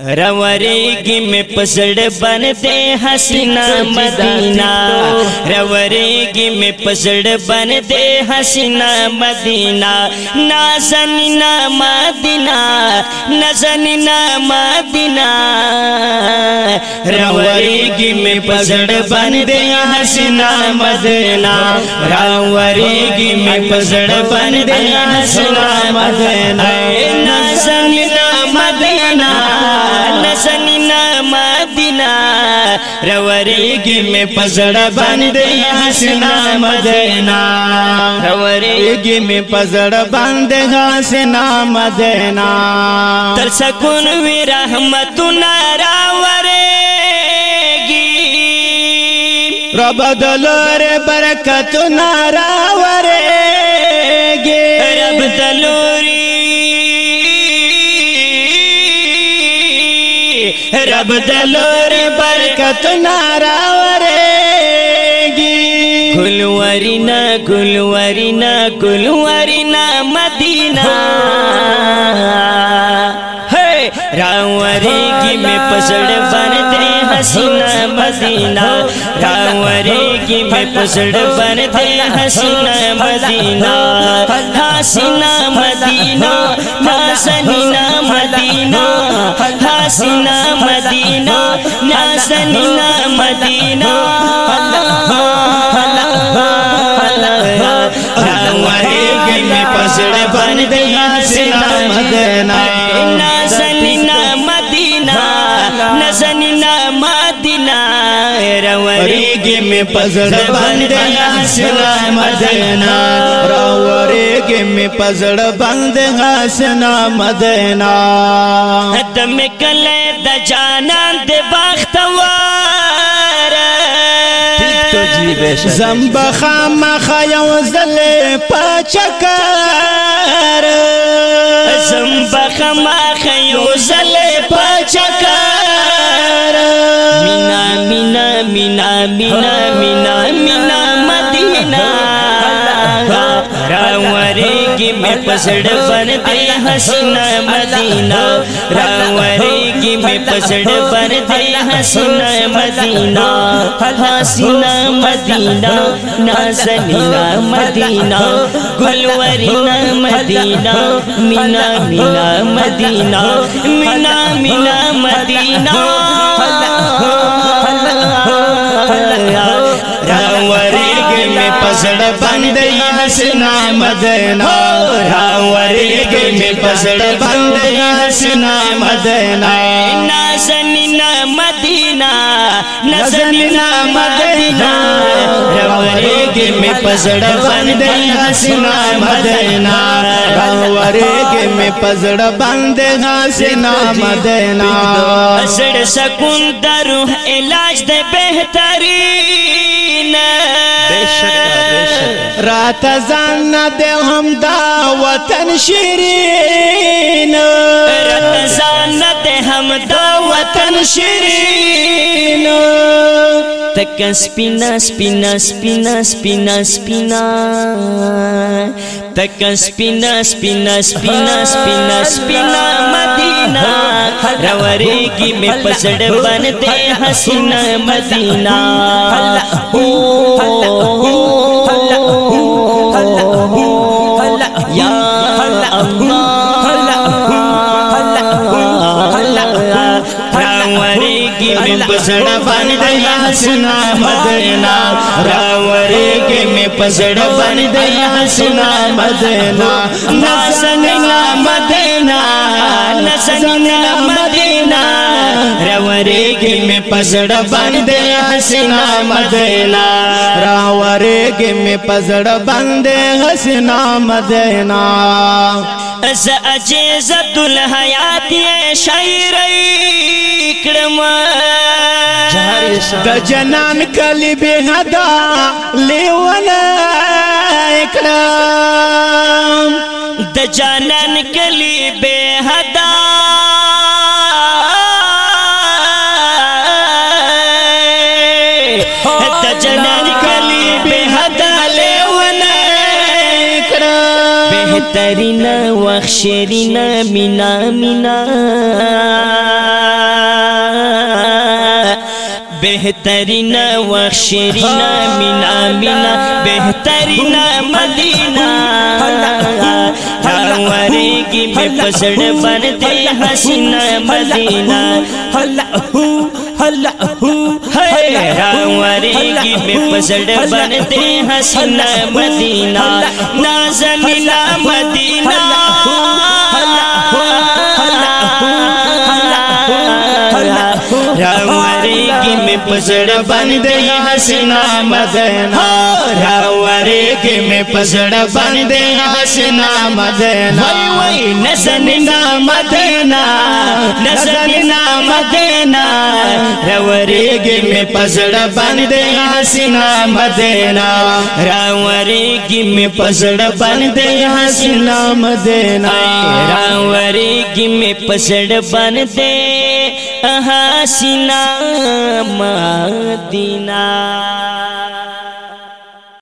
روریگی میں پسڑ بن دے حسینہ مدینہ روریگی میں پسڑ بن دے حسینہ مدینہ۔ نازنینا مدینہ نازنینا مدینہ۔ روریگی میں پسڑ بن دے حسینہ مدینہ۔ روریگی میں پسڑ بن دے حسینہ مدینہ۔ روریگی میں پسڑ بند حسنا مدینہ۔ روریگی میں پسڑ بند حسنا مدینہ۔ تر سکون وی رحمتنا راوریگی رب دلور برکتنا راوریگی رب دلوری رب دلور برکت نارا ورېږي ګل ورینا ګل ورینا ګل ورینا مدینه. راورېږي مې پسړ باندې حسینا مدینہ راوریگی میں پسڑ بن دے حسینہ مدینہ۔ حسینہ مدینہ حسنینہ مدینہ۔ حسینہ مدینہ حسنینہ مدینہ۔ راوریگی میں پسڑ بن دے حسینہ مدینہ۔ ورېږي مې پزړه باندې حسنا مدینہ را ورېږي مې پزړه باندې حسنا مدینہ دم کله د جانان د بخت وار زمب خام خیو زل پچکر زمب خام خیو زل مینا مینا مینا مینا مدینہ راوریگی میں پسڑ بن دے حسینہ مدینہ۔ راوریگی میں پسڑ بن دے مدینہ۔ حسینہ مدینہ نازنینہ مدینہ۔ گلورینا مدینہ، مینا مینا مدینہ۔ مینا مینا مدینہ۔ پسڑ بن دے حسینہ مدینہ. راوریگی میں پسڑ بن دے حسینہ مدینہ. نازنینا مدینہ نازنینا مدینہ. راوریگی میں پسڑ بن دے حسینہ مدینہ. راوریگی میں پسڑ بن دے حسینہ مدینہ. اسڑ سکون در روح علاج دے بہترین رات زان دے ہم دا وطن شیرین۔ رت زانت ہم دا وطن شیرین۔ تک سپینا سپینا سپینا سپینا سپینا تک سپینا سپینا سپینا سپینا سپینا مدینہ روریگی میں پسڑ بن دے حسینہ مدینہ۔ راوریگی میں پسڑ بن دے حسنا مدینہ راوریگی میں پسڑ بن دے حسنا مدینہ نازنینا مدینہ نازنینا مدینہ راوریږي مې پزړه باندې حسینا مدینا راوریږي مې پزړه باندې حسینا مدینا اس عجزت الحیات شاعر کړم د جنان کلی به حدا لیونه کړم د جانان کلی به حدا جنان کلی به حدا لیونا کړه بهترین وخشرین مینا مینا۔ بهترین وخشرین مینا مینا۔ بهترین مدینہ۔ راورېږي مې پسړ باندې حسینه مدینہ۔ الله بنتے حسین مدینہ نازنینا مدینہ۔ راوری کی میں پسڑ بند حسنا مدینہ۔ راوری کی میں پسڑ بند حسنا مدینہ۔ وای وای نسننا مدینہ۔ نسننا مدینہ، راوری کی میں پسڑ بند حسنا مدینہ۔ راوری کی میں پسڑ بند حسنا مدینہ۔ راوری کی میں پسڑ بنتے ہاسنا مدینہ۔